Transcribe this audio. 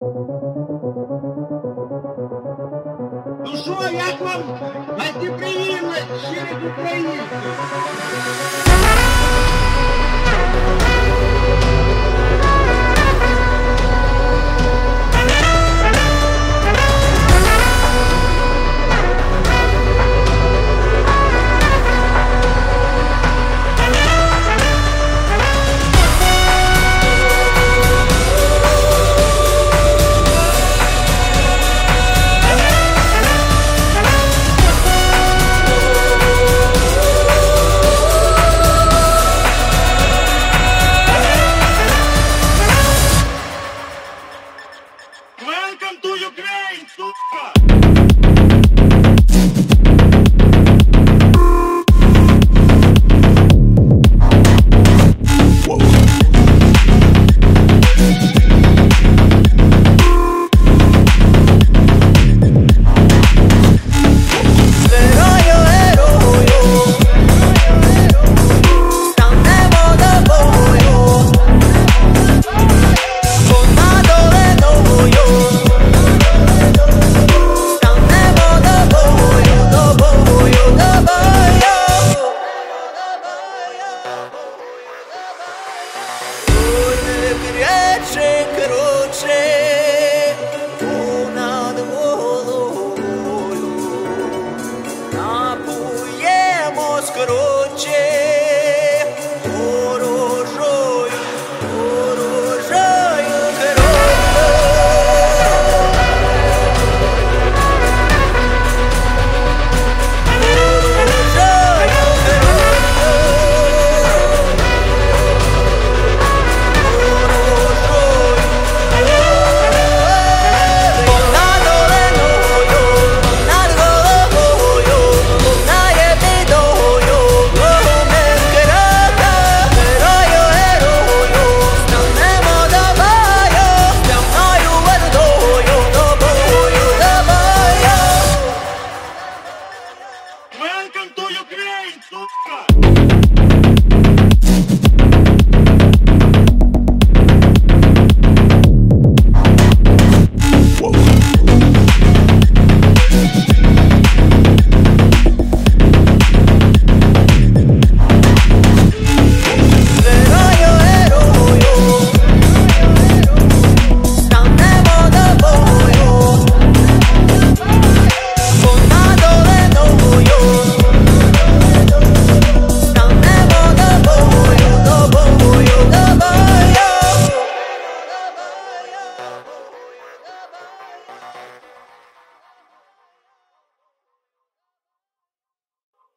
Ну що, як вам гостеприимность через українців? Fuck! Good